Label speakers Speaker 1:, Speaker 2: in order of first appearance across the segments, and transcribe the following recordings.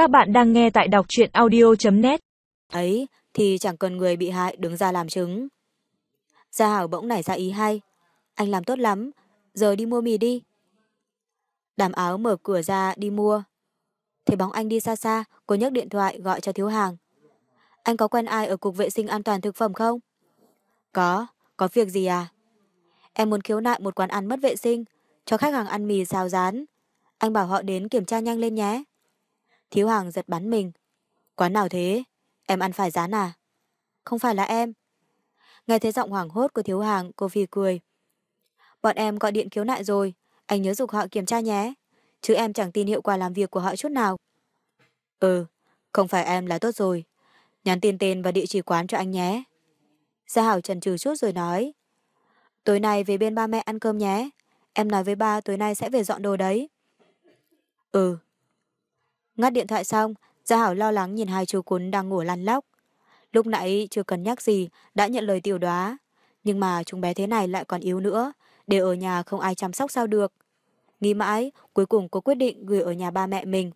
Speaker 1: Các bạn đang nghe tại đọc truyện audio.net
Speaker 2: Ấy thì chẳng cần người bị hại đứng ra làm chứng. Gia Hảo bỗng nảy ra ý hay. Anh làm tốt lắm, giờ đi mua mì đi. Đàm áo mở cửa ra đi mua. Thấy bóng anh đi xa xa, cô nhấc điện thoại gọi cho thiếu hàng. Anh có quen ai ở Cục Vệ sinh An toàn Thực phẩm không? Có, có việc gì à? Em muốn khiếu nại một quán ăn mất vệ sinh, cho khách hàng ăn mì xào rán. Anh bảo họ đến kiểm tra nhanh lên nhé. Thiếu hàng giật bắn mình. Quán nào thế? Em ăn phải rán à? Không phải là em. Nghe thấy giọng hoảng hốt của thiếu hàng, cô Phi cười. Bọn em gọi điện khiếu nại rồi, anh nhớ dục họ kiểm tra nhé. Chứ em chẳng tin hiệu quả làm việc của họ chút nào. Ừ, không phải em là tốt rồi. Nhắn tin tên và địa chỉ quán cho anh nhé. Gia Hảo trần trừ chút rồi nói. Tối nay về bên ba mẹ ăn cơm nhé. Em nói với ba tối nay sẽ về dọn đồ đấy. Ừ. Ngắt điện thoại xong, Gia Hảo lo lắng nhìn hai chú cún đang ngủ lăn lóc. Lúc nãy chưa cần nhắc gì, đã nhận lời tiểu đoá. Nhưng mà chúng bé thế này lại còn yếu nữa, để ở nhà không ai chăm sóc sao được. Nghĩ mãi, cuối cùng cô quyết định gửi ở nhà ba mẹ mình.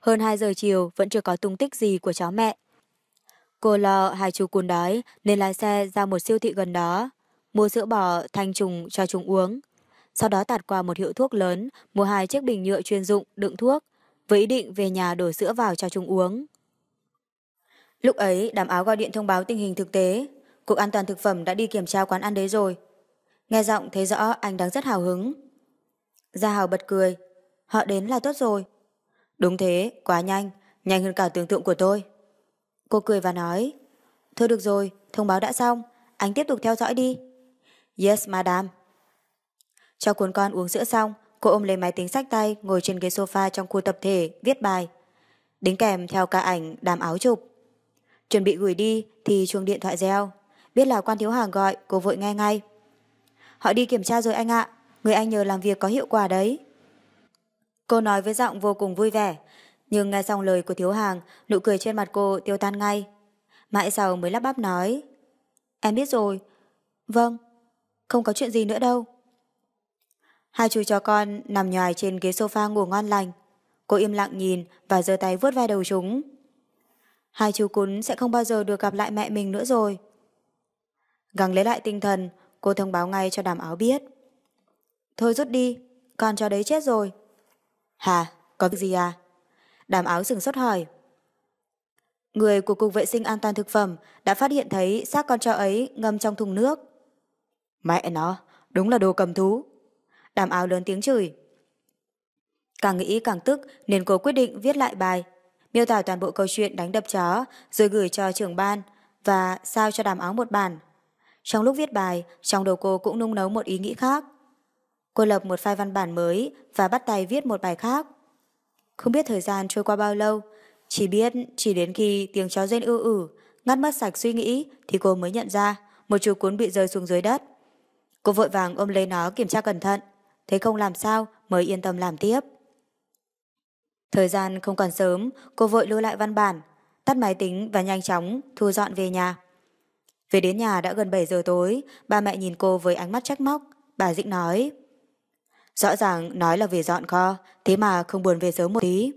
Speaker 2: Hơn 2 giờ chiều vẫn chưa có tung tích gì của cháu mẹ. Cô lo hai chú cún đói nên lái xe ra một siêu thị gần đó, mua sữa bò thanh trùng cho chúng uống. Sau đó tạt qua một hiệu thuốc lớn, mua hai chiếc bình nhựa chuyên dụng đựng thuốc, với ý định về nhà đổ sữa vào cho chúng uống. Lúc ấy, đám áo gọi điện thông báo tình hình thực tế. Cục An toàn Thực phẩm đã đi kiểm tra quán ăn đấy rồi. Nghe giọng thấy rõ anh đang rất hào hứng. Gia Hào bật cười. Họ đến là tốt rồi. Đúng thế, quá nhanh, nhanh hơn cả tưởng tượng của tôi. Cô cười và nói. Thôi được rồi, thông báo đã xong, anh tiếp tục theo dõi đi. Yes, madam. Cho cuốn con uống sữa xong, cô ôm lấy máy tính sách tay ngồi trên ghế sofa trong khu tập thể, viết bài. Đính kèm theo cả ảnh đàm áo chụp. Chuẩn bị gửi đi thì chuông điện thoại reo. Biết là quan thiếu hàng gọi, cô vội nghe ngay. Họ đi kiểm tra rồi anh ạ, người anh nhờ làm việc có hiệu quả đấy. Cô nói với giọng vô cùng vui vẻ, nhưng nghe xong lời của thiếu hàng, nụ cười trên mặt cô tiêu tan ngay. Mãi sau mới lắp bắp nói. Em biết rồi. Vâng, không có chuyện gì nữa đâu. Hai chú chó con nằm nhòi trên ghế sofa ngủ ngon lành. Cô im lặng nhìn và giơ tay vuốt vai đầu chúng. Hai chú cún sẽ không bao giờ được gặp lại mẹ mình nữa rồi. Gắng lấy lại tinh thần, cô thông báo ngay cho đàm áo biết. Thôi rút đi, con chó đấy chết rồi. Hà, có việc gì à? Đàm áo sừng sốt hỏi. Người của Cục Vệ sinh An toàn Thực phẩm đã phát hiện thấy xác con chó ấy ngâm trong thùng nước. Mẹ nó, đúng là đồ cầm thú. Đàm áo lớn tiếng chửi. Càng nghĩ càng tức nên cô quyết định viết lại bài, miêu tả toàn bộ câu chuyện đánh đập chó rồi gửi cho trưởng ban và sao cho đàm áo một bản. Trong lúc viết bài, trong đầu cô cũng nung nấu một ý nghĩ khác. Cô lập một file văn bản mới và bắt tay viết một bài khác. Không biết thời gian trôi qua bao lâu, chỉ biết chỉ đến khi tiếng chó rên ư ử, ngắt mất sạch suy nghĩ thì cô mới nhận ra một chú cuốn bị rơi xuống dưới đất. Cô vội vàng ôm lấy nó kiểm tra cẩn thận, thấy không làm sao mới yên tâm làm tiếp. Thời gian không còn sớm, cô vội lưu lại văn bản, tắt máy tính và nhanh chóng thu dọn về nhà. Về đến nhà đã gần 7 giờ tối, ba mẹ nhìn cô với ánh mắt trách móc. Bà Dĩnh nói, rõ ràng nói là về dọn kho, thế mà không buồn về sớm một tí.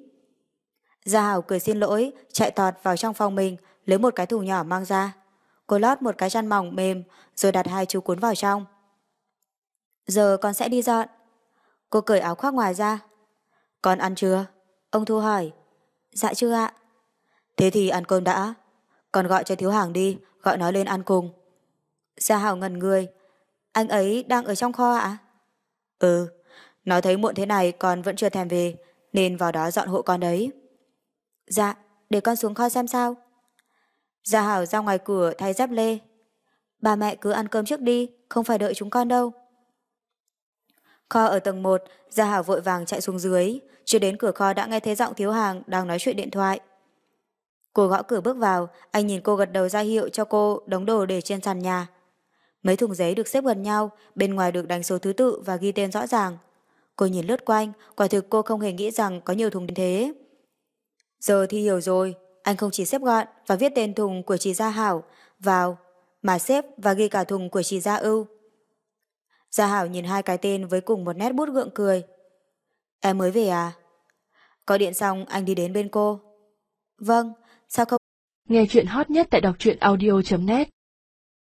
Speaker 2: Gia Hảo cười xin lỗi, chạy tọt vào trong phòng mình, lấy một cái thùng nhỏ mang ra. Cô lót một cái chăn mỏng mềm, rồi đặt hai chú cuốn vào trong. Giờ con sẽ đi dọn. Cô cởi áo khoác ngoài ra. Con ăn chưa? Ông Thu hỏi. Dạ chưa ạ. Thế thì ăn cơm đã. Con gọi cho thiếu hàng đi, gọi nó lên ăn cùng. Gia Hảo ngần người. Anh ấy đang ở trong kho ạ? Ừ, nó thấy muộn thế này con vẫn chưa thèm về, nên vào đó dọn hộ con đấy. Dạ, để con xuống kho xem sao. Gia Hảo ra ngoài cửa thay dép lê. Bà mẹ cứ ăn cơm trước đi, không phải đợi chúng con đâu. Kho ở tầng 1, Gia Hảo vội vàng chạy xuống dưới, chưa đến cửa kho đã nghe thấy giọng thiếu hàng đang nói chuyện điện thoại. Cô gõ cửa bước vào, anh nhìn cô gật đầu ra hiệu cho cô đóng đồ để trên sàn nhà. Mấy thùng giấy được xếp gần nhau, bên ngoài được đánh số thứ tự và ghi tên rõ ràng. Cô nhìn lướt quanh, quả thực cô không hề nghĩ rằng có nhiều thùng đến thế. Giờ thì hiểu rồi, anh không chỉ xếp gọn và viết tên thùng của chị Gia Hảo vào, mà xếp và ghi cả thùng của chị Gia Ưu. Gia Hảo nhìn hai cái tên với cùng một nét bút gượng cười. Em mới về à? Có điện xong anh đi đến bên cô. Vâng, sao không?
Speaker 1: Nghe chuyện hot nhất tại đọc truyện audio.net